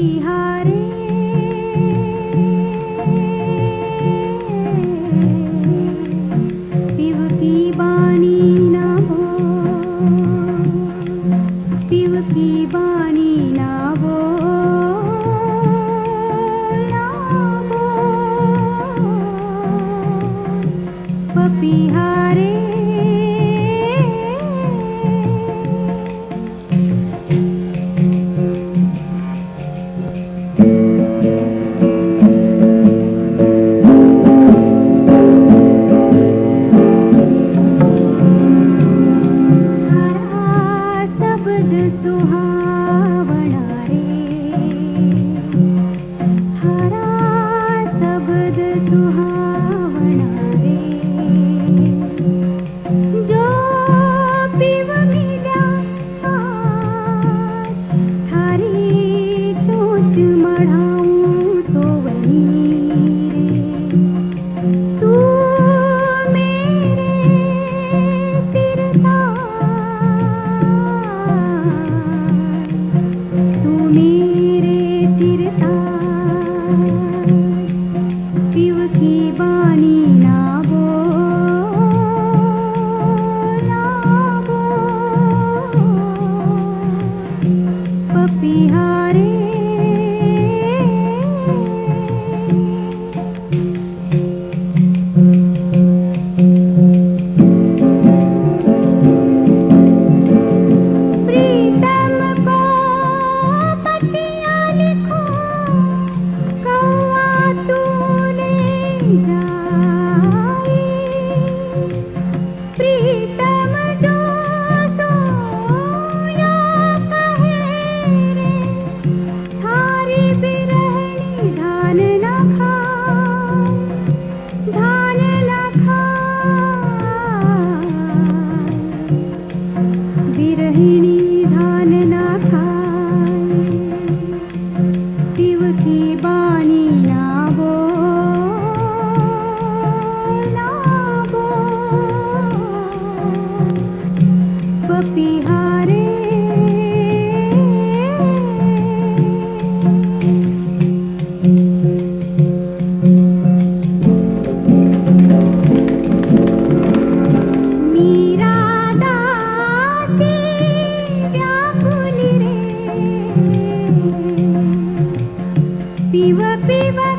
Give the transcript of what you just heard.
की Mm-hmm. की बात piva piva